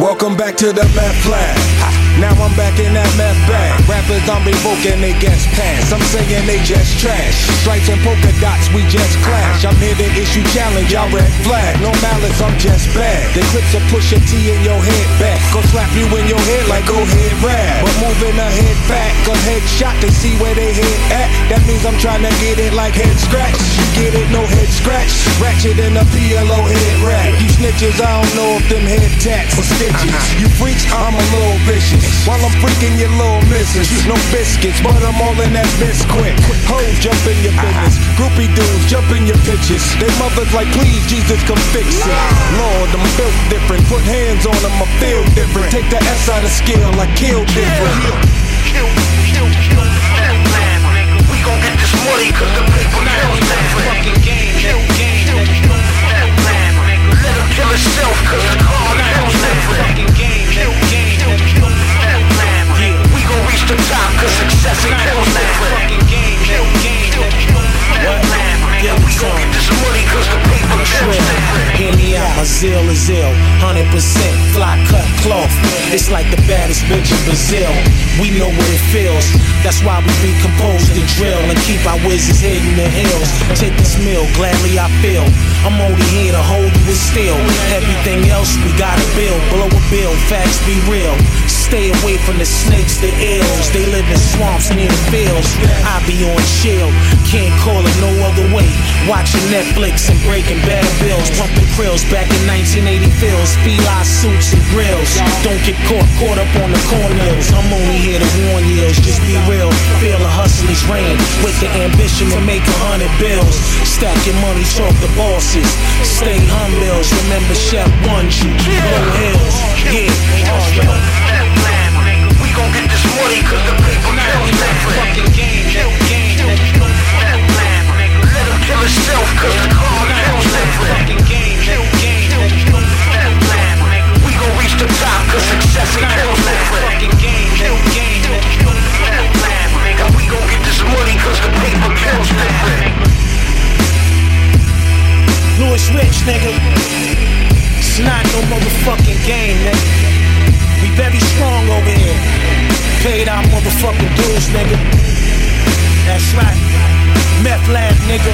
Welcome back to the meth lab. Now I'm back in that meth bag. Rappers, I'm revoking they guest pass. I'm saying they just trash. Stripes and polka dots, we just clash. I'm here to issue challenge, y'all red flag. No malice, I'm just bad. The clips will push a T in your head back. Go slap you in your head like go head rap. But moving the head back, a head shot, they see where they head at. That means I'm trying to get it like head scratch. Get it, no head scratch. Ratchet in a PLO head rap. You snitches, I don't know if them head tats or stitches. Uh-huh. You freaks, I'm a little vicious. While I'm freaking your little missus. No biscuits, but I'm all in that biscuit. Hoes jump in your uh-huh. business. Groupie dudes jump in your pictures. They mothers like, please, Jesus, come fix it. Lord, I'm built different. Put hands on them, I feel different. Take the S out of scale, I kill different. Kill, kill, kill, that my zeal is ill. 100% fly cut cloth. It's like the baddest bitch in Brazil. We know what it feels. That's why we be recompose the drill and keep our wizards hidden in the hills. Take this meal, gladly I feel. I'm only here to hold you steel. Everything else we gotta build. Blow a bill, facts be real. Stay away from the snakes, the ills. They live in swamps near the fields. I be on chill, can't Watching Netflix and breaking bad bills. Pumping krills back in 1980 feels. Fila suits and grills. Don't get caught, caught up on the cornmeals. I'm only here to warn you, just be real. Feel a hustler's rain with the ambition to make a hundred bills. Stack your money, talk the bosses. Stay humble, remember Chef warned you. Low hills, yeah. Nigga. It's not no motherfucking game, nigga. We very strong over here. Paid our motherfucking dues, nigga. That's right. Meth lab, nigga.